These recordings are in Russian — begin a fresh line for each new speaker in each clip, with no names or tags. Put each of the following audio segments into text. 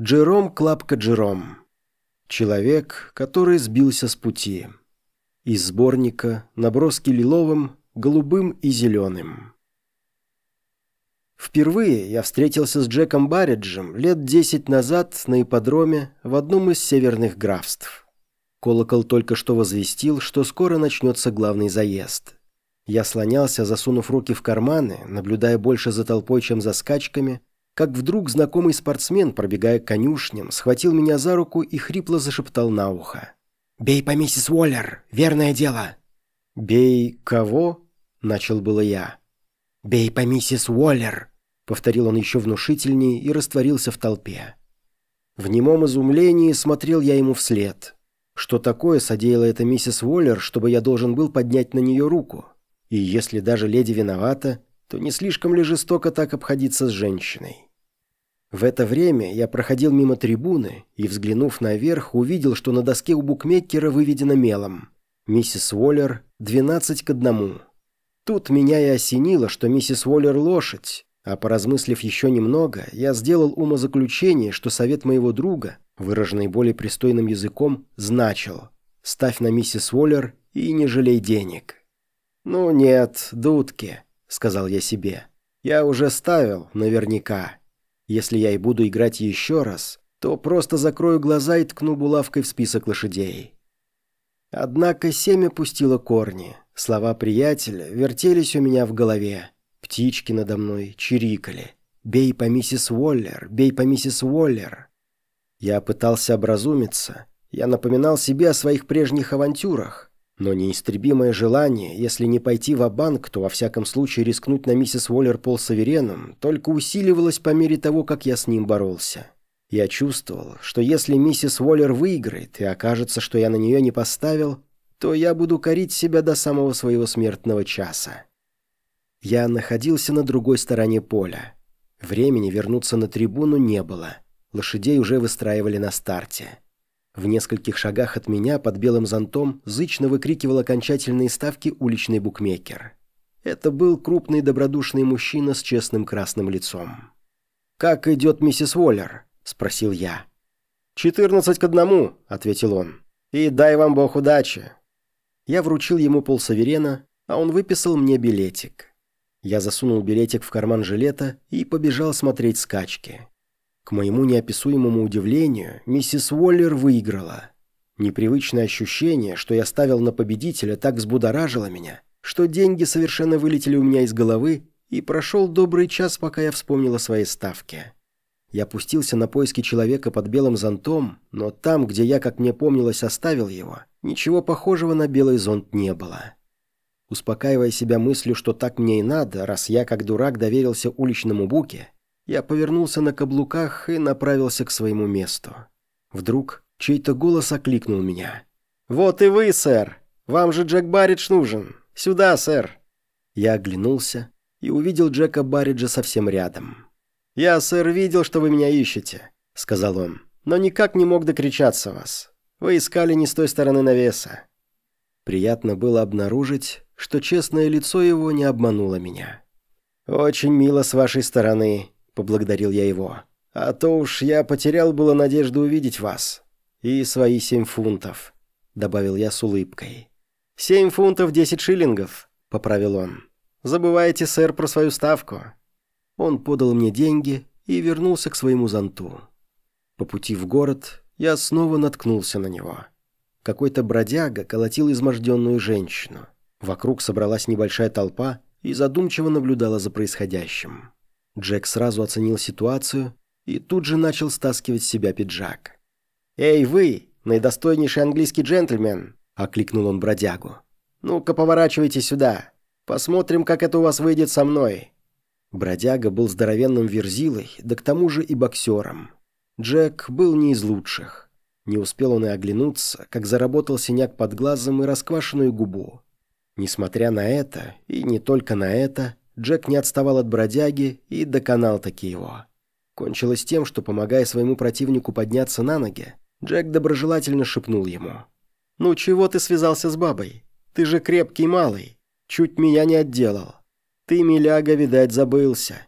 Джером Клапка Джером. Человек, который сбился с пути. Из сборника «Наброски лиловым, голубым и зеленым». Впервые я встретился с Джеком Барриджем лет десять назад на ипподроме в одном из северных графств. Колокол только что возвестил, что скоро начнется главный заезд. Я слонялся, засунув руки в карманы, наблюдая больше за толпой, чем за скачками, как вдруг знакомый спортсмен, пробегая к конюшням, схватил меня за руку и хрипло зашептал на ухо. «Бей по миссис Уоллер, верное дело!» «Бей кого?» – начал было я. «Бей по миссис Уоллер!» – повторил он еще внушительнее и растворился в толпе. В немом изумлении смотрел я ему вслед. Что такое содеяла эта миссис Уоллер, чтобы я должен был поднять на нее руку? И если даже леди виновата, то не слишком ли жестоко так обходиться с женщиной? В это время я проходил мимо трибуны и, взглянув наверх, увидел, что на доске у букмекера выведено мелом. Миссис Уоллер 12 к одному. Тут меня и осенило, что миссис Уоллер лошадь, а поразмыслив еще немного, я сделал умозаключение, что совет моего друга, выраженный более пристойным языком, значил «ставь на миссис Уоллер и не жалей денег». «Ну нет, дудки», — сказал я себе. «Я уже ставил, наверняка. Если я и буду играть еще раз, то просто закрою глаза и ткну булавкой в список лошадей». Однако семя пустило корни. Слова приятеля вертелись у меня в голове. Птички надо мной чирикали. «Бей по миссис Уоллер! Бей по миссис Уоллер!» Я пытался образумиться. Я напоминал себе о своих прежних авантюрах. Но неистребимое желание, если не пойти в банк то во всяком случае рискнуть на миссис Уоллер Пол Савереном, только усиливалось по мере того, как я с ним боролся. Я чувствовал, что если миссис Уоллер выиграет и окажется, что я на нее не поставил, то я буду корить себя до самого своего смертного часа. Я находился на другой стороне поля. Времени вернуться на трибуну не было. Лошадей уже выстраивали на старте. В нескольких шагах от меня под белым зонтом зычно выкрикивал окончательные ставки уличный букмекер. Это был крупный добродушный мужчина с честным красным лицом. «Как идет миссис Уоллер?» – спросил я. «Четырнадцать к одному», – ответил он. «И дай вам бог удачи». Я вручил ему полсаверена, а он выписал мне билетик. Я засунул билетик в карман жилета и побежал смотреть скачки. К моему неописуемому удивлению, миссис Уоллер выиграла. Непривычное ощущение, что я ставил на победителя, так взбудоражило меня, что деньги совершенно вылетели у меня из головы, и прошел добрый час, пока я вспомнил о своей ставке. Я пустился на поиски человека под белым зонтом, но там, где я, как мне помнилось, оставил его, ничего похожего на белый зонт не было. Успокаивая себя мыслью, что так мне и надо, раз я, как дурак, доверился уличному буке, я повернулся на каблуках и направился к своему месту. Вдруг чей-то голос окликнул меня. «Вот и вы, сэр! Вам же Джек Барридж нужен! Сюда, сэр!» Я оглянулся и увидел Джека Барриджа совсем рядом. «Я, сэр, видел, что вы меня ищете», — сказал он, «но никак не мог докричаться вас. Вы искали не с той стороны навеса». Приятно было обнаружить, что честное лицо его не обмануло меня. «Очень мило с вашей стороны», — поблагодарил я его. «А то уж я потерял было надежду увидеть вас. И свои семь фунтов», — добавил я с улыбкой. «Семь фунтов десять шиллингов», — поправил он. «Забываете, сэр, про свою ставку». Он подал мне деньги и вернулся к своему зонту. По пути в город я снова наткнулся на него. Какой-то бродяга колотил изможденную женщину. Вокруг собралась небольшая толпа и задумчиво наблюдала за происходящим. Джек сразу оценил ситуацию и тут же начал стаскивать с себя пиджак. «Эй, вы, наидостойнейший английский джентльмен!» – окликнул он бродягу. «Ну-ка, поворачивайте сюда. Посмотрим, как это у вас выйдет со мной». Бродяга был здоровенным верзилой, да к тому же и боксером. Джек был не из лучших. Не успел он и оглянуться, как заработал синяк под глазом и расквашенную губу. Несмотря на это, и не только на это, Джек не отставал от бродяги и доконал таки его. Кончилось тем, что, помогая своему противнику подняться на ноги, Джек доброжелательно шепнул ему. «Ну чего ты связался с бабой? Ты же крепкий малый. Чуть меня не отделал. Ты, миляга, видать, забылся».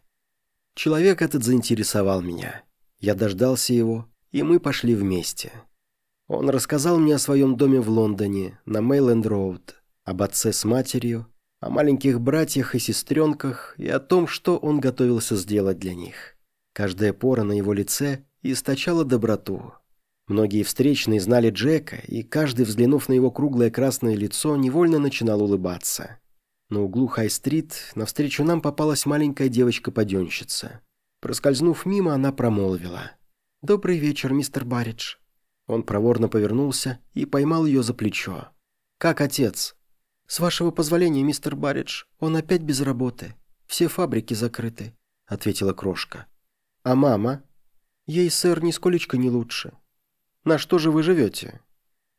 Человек этот заинтересовал меня. Я дождался его, и мы пошли вместе. Он рассказал мне о своем доме в Лондоне, на Мейленд-Роуд, об отце с матерью, о маленьких братьях и сестренках и о том, что он готовился сделать для них. Каждая пора на его лице источала доброту. Многие встречные знали Джека, и каждый, взглянув на его круглое красное лицо, невольно начинал улыбаться. На углу Хай-стрит навстречу нам попалась маленькая девочка-паденщица. Проскользнув мимо, она промолвила. «Добрый вечер, мистер Барридж». Он проворно повернулся и поймал ее за плечо. «Как отец?» «С вашего позволения, мистер Барридж, он опять без работы. Все фабрики закрыты», — ответила крошка. «А мама?» «Ей, сэр, нисколечко не лучше». «На что же вы живете?»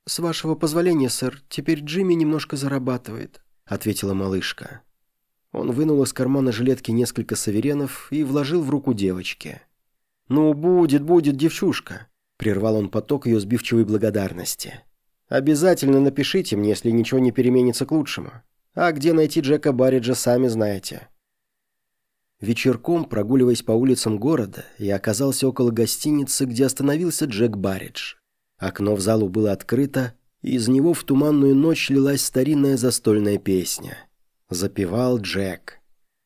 «С вашего позволения, сэр, теперь Джимми немножко зарабатывает ответила малышка. Он вынул из кармана жилетки несколько саверенов и вложил в руку девочки. «Ну, будет, будет, девчушка», — прервал он поток ее сбивчивой благодарности. «Обязательно напишите мне, если ничего не переменится к лучшему. А где найти Джека Барриджа, сами знаете». Вечерком, прогуливаясь по улицам города, я оказался около гостиницы, где остановился Джек Барридж. Окно в залу было открыто, из него в туманную ночь лилась старинная застольная песня. Запевал Джек.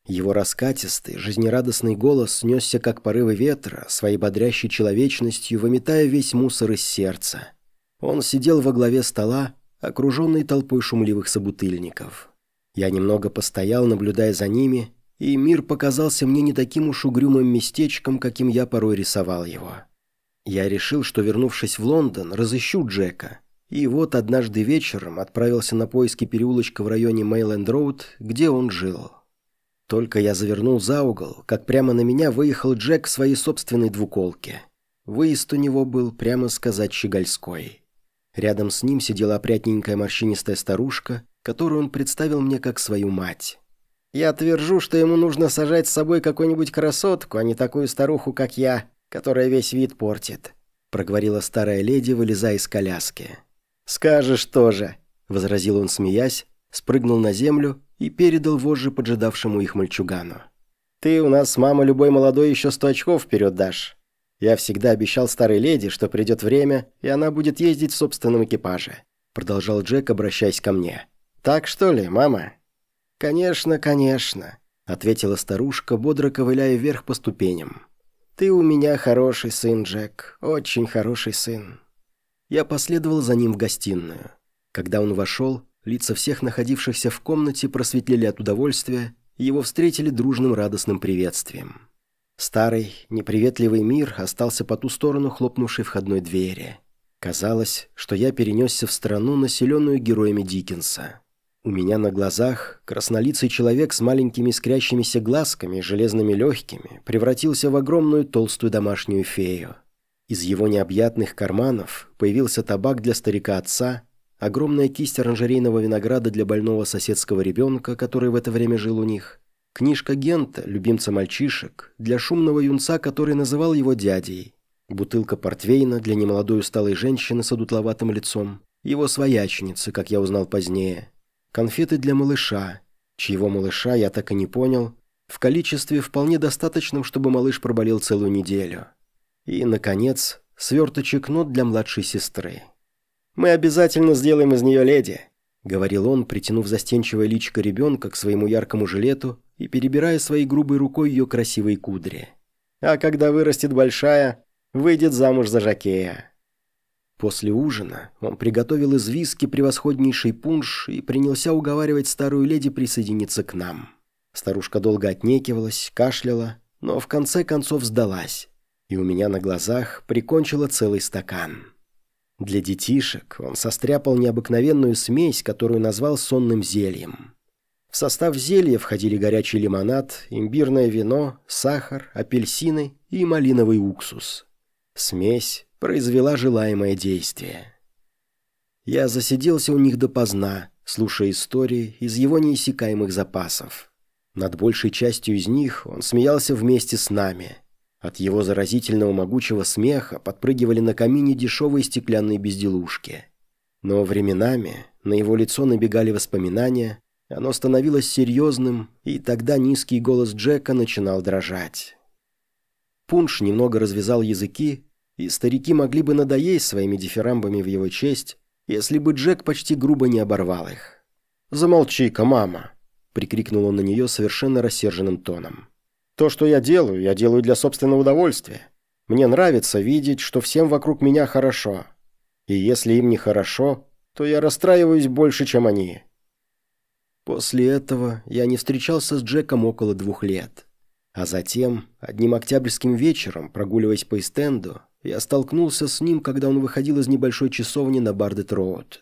Его раскатистый, жизнерадостный голос снесся, как порывы ветра, своей бодрящей человечностью, выметая весь мусор из сердца. Он сидел во главе стола, окруженный толпой шумливых собутыльников. Я немного постоял, наблюдая за ними, и мир показался мне не таким уж угрюмым местечком, каким я порой рисовал его. Я решил, что, вернувшись в Лондон, разыщу Джека — и вот однажды вечером отправился на поиски переулочка в районе Мейленд-Роуд, где он жил. Только я завернул за угол, как прямо на меня выехал Джек в своей собственной двуколке. Выезд у него был, прямо сказать, щегольской. Рядом с ним сидела опрятненькая морщинистая старушка, которую он представил мне как свою мать. «Я твержу, что ему нужно сажать с собой какую-нибудь красотку, а не такую старуху, как я, которая весь вид портит», проговорила старая леди, вылезая из коляски. «Скажешь тоже», — возразил он, смеясь, спрыгнул на землю и передал вожжи поджидавшему их мальчугану. «Ты у нас, мама, любой молодой еще сто очков вперед дашь. Я всегда обещал старой леди, что придет время, и она будет ездить в собственном экипаже», — продолжал Джек, обращаясь ко мне. «Так что ли, мама?» «Конечно, конечно», — ответила старушка, бодро ковыляя вверх по ступеням. «Ты у меня хороший сын, Джек, очень хороший сын». Я последовал за ним в гостиную. Когда он вошел, лица всех находившихся в комнате просветлели от удовольствия, его встретили дружным радостным приветствием. Старый, неприветливый мир остался по ту сторону хлопнувшей входной двери. Казалось, что я перенесся в страну, населенную героями Диккенса. У меня на глазах краснолицый человек с маленькими искрящимися глазками и железными легкими превратился в огромную толстую домашнюю фею. Из его необъятных карманов появился табак для старика-отца, огромная кисть оранжерейного винограда для больного соседского ребенка, который в это время жил у них, книжка Гента, любимца мальчишек, для шумного юнца, который называл его дядей, бутылка портвейна для немолодой усталой женщины с одутловатым лицом, его свояченицы, как я узнал позднее, конфеты для малыша, чьего малыша я так и не понял, в количестве вполне достаточном, чтобы малыш проболел целую неделю. И, наконец, сверточек нот для младшей сестры. «Мы обязательно сделаем из нее леди», — говорил он, притянув застенчивое личико ребенка к своему яркому жилету и перебирая своей грубой рукой ее красивые кудри. «А когда вырастет большая, выйдет замуж за Жакея». После ужина он приготовил из виски превосходнейший пунш и принялся уговаривать старую леди присоединиться к нам. Старушка долго отнекивалась, кашляла, но в конце концов сдалась и у меня на глазах прикончила целый стакан. Для детишек он состряпал необыкновенную смесь, которую назвал сонным зельем. В состав зелья входили горячий лимонад, имбирное вино, сахар, апельсины и малиновый уксус. Смесь произвела желаемое действие. Я засиделся у них допоздна, слушая истории из его неиссякаемых запасов. Над большей частью из них он смеялся вместе с нами – от его заразительного могучего смеха подпрыгивали на камине дешевые стеклянные безделушки. Но временами на его лицо набегали воспоминания, оно становилось серьезным, и тогда низкий голос Джека начинал дрожать. Пунш немного развязал языки, и старики могли бы надоесть своими дифирамбами в его честь, если бы Джек почти грубо не оборвал их. «Замолчи-ка, мама!» — прикрикнул он на нее совершенно рассерженным тоном. «То, что я делаю, я делаю для собственного удовольствия. Мне нравится видеть, что всем вокруг меня хорошо. И если им не хорошо, то я расстраиваюсь больше, чем они». После этого я не встречался с Джеком около двух лет. А затем, одним октябрьским вечером, прогуливаясь по эстенду, я столкнулся с ним, когда он выходил из небольшой часовни на Бардет-Роуд.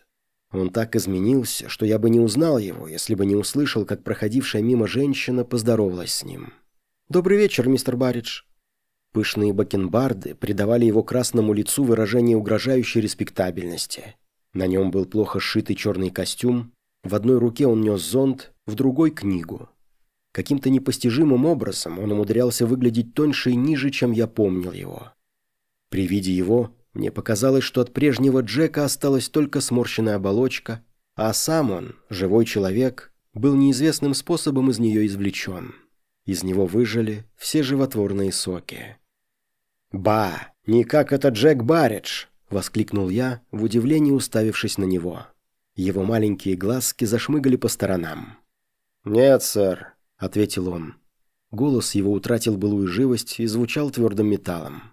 Он так изменился, что я бы не узнал его, если бы не услышал, как проходившая мимо женщина поздоровалась с ним. «Добрый вечер, мистер Барридж». Пышные бакенбарды придавали его красному лицу выражение угрожающей респектабельности. На нем был плохо сшитый черный костюм, в одной руке он нес зонт, в другой – книгу. Каким-то непостижимым образом он умудрялся выглядеть тоньше и ниже, чем я помнил его. При виде его мне показалось, что от прежнего Джека осталась только сморщенная оболочка, а сам он, живой человек, был неизвестным способом из нее извлечен. Из него выжили все животворные соки. «Ба! Не как это Джек Барридж!» — воскликнул я, в удивлении уставившись на него. Его маленькие глазки зашмыгали по сторонам. «Нет, сэр», — ответил он. Голос его утратил былую живость и звучал твердым металлом.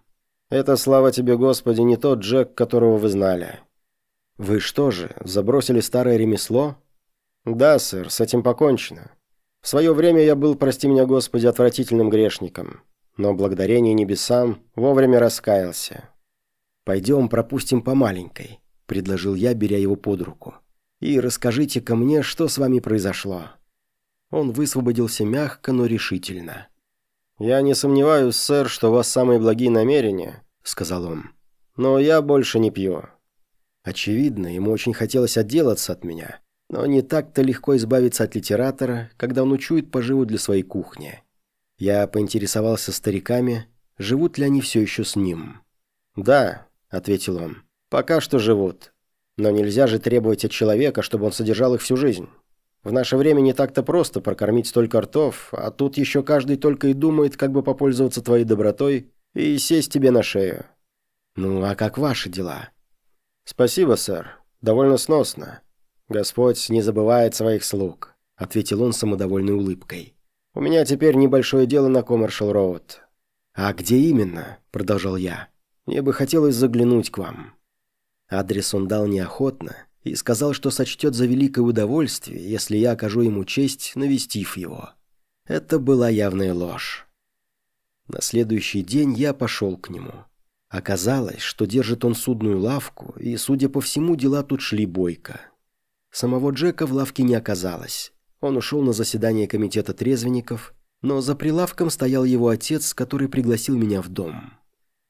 Это, слава тебе, Господи, не тот Джек, которого вы знали. Вы что же, забросили старое ремесло? Да, сэр, с этим покончено. В свое время я был, прости меня, Господи, отвратительным грешником. Но благодарение небесам вовремя раскаялся. «Пойдем пропустим по маленькой», — предложил я, беря его под руку. «И расскажите-ка мне, что с вами произошло». Он высвободился мягко, но решительно. «Я не сомневаюсь, сэр, что у вас самые благие намерения», — сказал он. «Но я больше не пью». Очевидно, ему очень хотелось отделаться от меня, но не так-то легко избавиться от литератора, когда он учует поживу для своей кухни. Я поинтересовался стариками, живут ли они все еще с ним. «Да», — ответил он, — «пока что живут. Но нельзя же требовать от человека, чтобы он содержал их всю жизнь». В наше время не так-то просто прокормить столько ртов, а тут еще каждый только и думает, как бы попользоваться твоей добротой и сесть тебе на шею. Ну, а как ваши дела? Спасибо, сэр. Довольно сносно. Господь не забывает своих слуг, ответил он самодовольной улыбкой. У меня теперь небольшое дело на Коммершал Роуд. А где именно? продолжал я. Мне бы хотелось заглянуть к вам. Адрес он дал неохотно, и сказал, что сочтет за великое удовольствие, если я окажу ему честь, навестив его. Это была явная ложь. На следующий день я пошел к нему. Оказалось, что держит он судную лавку, и, судя по всему, дела тут шли бойко. Самого Джека в лавке не оказалось. Он ушел на заседание комитета трезвенников, но за прилавком стоял его отец, который пригласил меня в дом.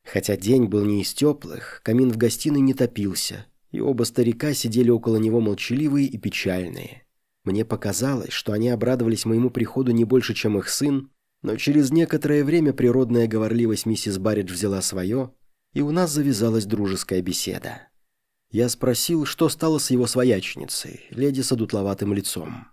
Хотя день был не из теплых, камин в гостиной не топился – и оба старика сидели около него молчаливые и печальные. Мне показалось, что они обрадовались моему приходу не больше, чем их сын, но через некоторое время природная говорливость миссис Барридж взяла свое, и у нас завязалась дружеская беседа. Я спросил, что стало с его своячницей, леди с одутловатым лицом.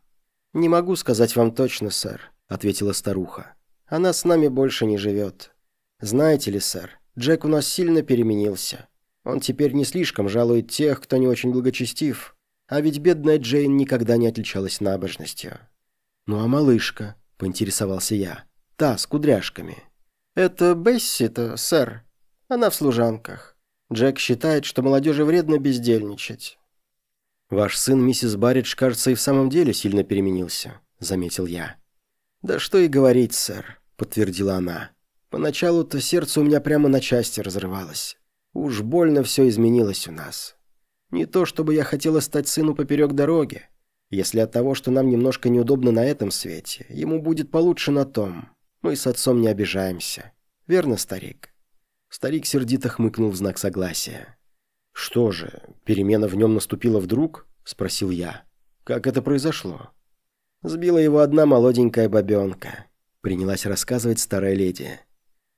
«Не могу сказать вам точно, сэр», — ответила старуха. «Она с нами больше не живет. Знаете ли, сэр, Джек у нас сильно переменился. Он теперь не слишком жалует тех, кто не очень благочестив. А ведь бедная Джейн никогда не отличалась набожностью. «Ну а малышка?» – поинтересовался я. «Та, с кудряшками». «Это Бесси-то, сэр. Она в служанках. Джек считает, что молодежи вредно бездельничать». «Ваш сын, миссис Барридж, кажется, и в самом деле сильно переменился», – заметил я. «Да что и говорить, сэр», – подтвердила она. «Поначалу-то сердце у меня прямо на части разрывалось. Уж больно все изменилось у нас. Не то, чтобы я хотела стать сыну поперек дороги. Если от того, что нам немножко неудобно на этом свете, ему будет получше на том. Мы с отцом не обижаемся. Верно, старик?» Старик сердито хмыкнул в знак согласия. «Что же, перемена в нем наступила вдруг?» – спросил я. «Как это произошло?» Сбила его одна молоденькая бабенка. Принялась рассказывать старая леди.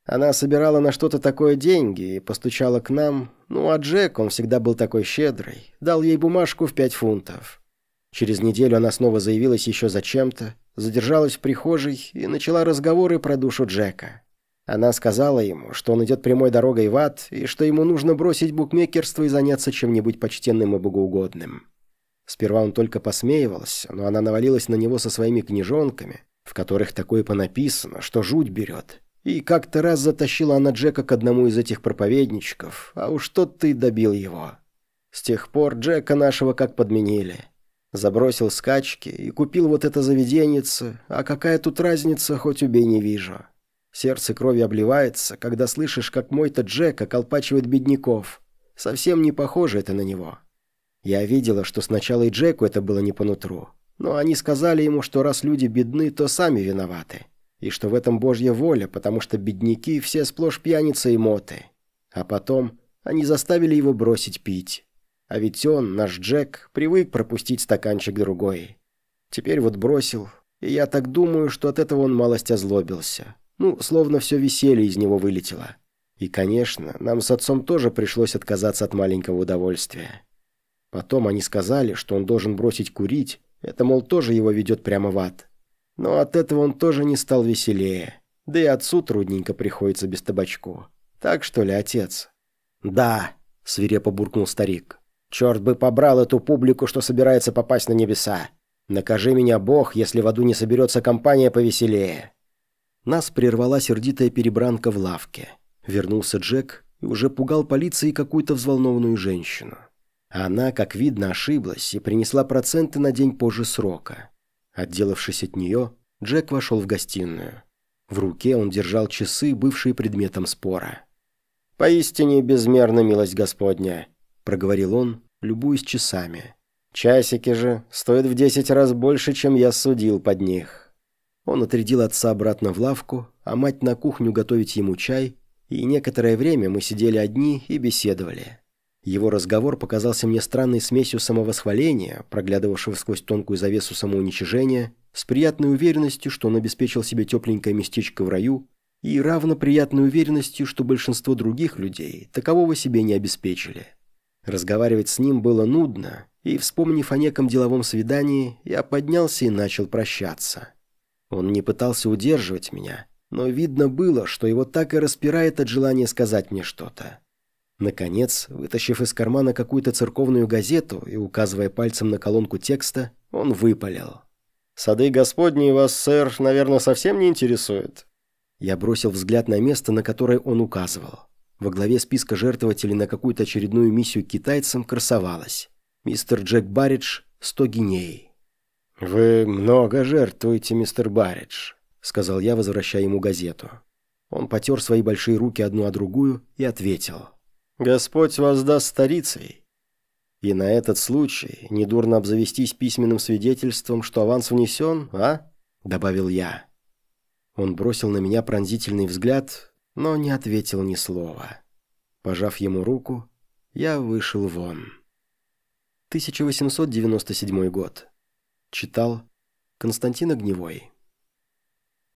Она собирала на что-то такое деньги и постучала к нам. Ну, а Джек, он всегда был такой щедрый, дал ей бумажку в пять фунтов. Через неделю она снова заявилась еще зачем-то, задержалась в прихожей и начала разговоры про душу Джека. Она сказала ему, что он идет прямой дорогой в ад, и что ему нужно бросить букмекерство и заняться чем-нибудь почтенным и богоугодным. Сперва он только посмеивался, но она навалилась на него со своими книжонками, в которых такое понаписано, что жуть берет. И как-то раз затащила она Джека к одному из этих проповедничков, а уж тот-то и добил его. С тех пор Джека нашего как подменили. Забросил скачки и купил вот это заведеннице, а какая тут разница, хоть убей не вижу. Сердце крови обливается, когда слышишь, как мой-то Джек околпачивает бедняков. Совсем не похоже это на него. Я видела, что сначала и Джеку это было не по нутру. Но они сказали ему, что раз люди бедны, то сами виноваты. И что в этом божья воля, потому что бедняки все сплошь пьяницы и моты. А потом они заставили его бросить пить. А ведь он, наш Джек, привык пропустить стаканчик другой. Теперь вот бросил, и я так думаю, что от этого он малость озлобился. Ну, словно все веселье из него вылетело. И, конечно, нам с отцом тоже пришлось отказаться от маленького удовольствия. Потом они сказали, что он должен бросить курить, это, мол, тоже его ведет прямо в ад. Но от этого он тоже не стал веселее. Да и отцу трудненько приходится без табачку. Так что ли, отец? «Да», — свирепо буркнул старик. «Черт бы побрал эту публику, что собирается попасть на небеса. Накажи меня, Бог, если в аду не соберется компания повеселее». Нас прервала сердитая перебранка в лавке. Вернулся Джек и уже пугал полицией какую-то взволнованную женщину. Она, как видно, ошиблась и принесла проценты на день позже срока. Отделавшись от нее, Джек вошел в гостиную. В руке он держал часы, бывшие предметом спора. «Поистине безмерна милость Господня», — проговорил он, любуясь часами. «Часики же стоят в десять раз больше, чем я судил под них». Он отрядил отца обратно в лавку, а мать на кухню готовить ему чай, и некоторое время мы сидели одни и беседовали. Его разговор показался мне странной смесью самовосхваления, проглядывавшего сквозь тонкую завесу самоуничижения, с приятной уверенностью, что он обеспечил себе тепленькое местечко в раю, и равно приятной уверенностью, что большинство других людей такового себе не обеспечили. Разговаривать с ним было нудно, и, вспомнив о неком деловом свидании, я поднялся и начал прощаться. Он не пытался удерживать меня, но видно было, что его так и распирает от желания сказать мне что-то. Наконец, вытащив из кармана какую-то церковную газету и указывая пальцем на колонку текста, он выпалил. «Сады Господни вас, сэр, наверное, совсем не интересуют?» Я бросил взгляд на место, на которое он указывал. Во главе списка жертвователей на какую-то очередную миссию китайцам красовалось. Мистер Джек Барридж, 100 гиней. «Вы много жертвуете, мистер Барридж», — сказал я, возвращая ему газету. Он потер свои большие руки одну о другую и ответил. «Господь вас даст старицей». «И на этот случай недурно обзавестись письменным свидетельством, что аванс внесен, а?» — добавил я. Он бросил на меня пронзительный взгляд, но не ответил ни слова. Пожав ему руку, я вышел вон. 1897 год. Читал Константин Огневой.